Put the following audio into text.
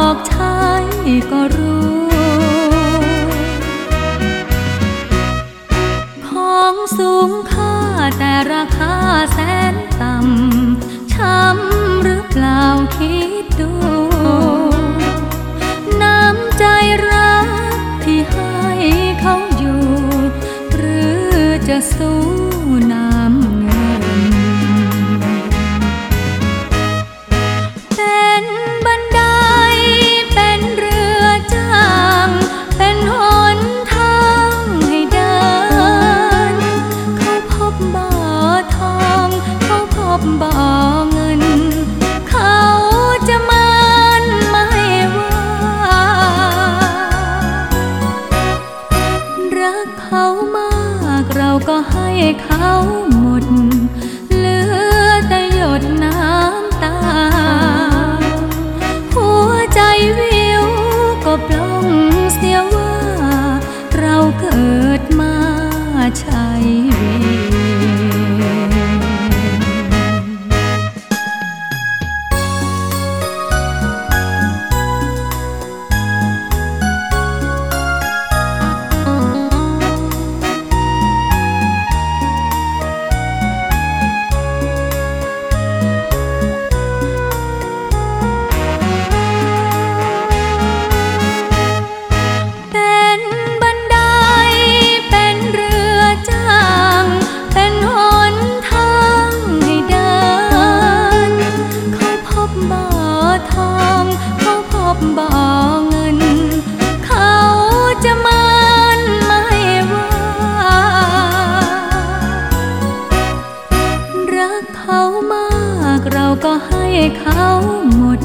อกใช้ก็รู้ ของสูงค่าแต่ราคาแสนต่ำ ช้ำหรือเปล่าคิดดู น้ำใจรักที่ให้เขาอยู่ หรือจะสู้นา เขามาก เราก็ให้เขาหมด ก็ให้เขาหมด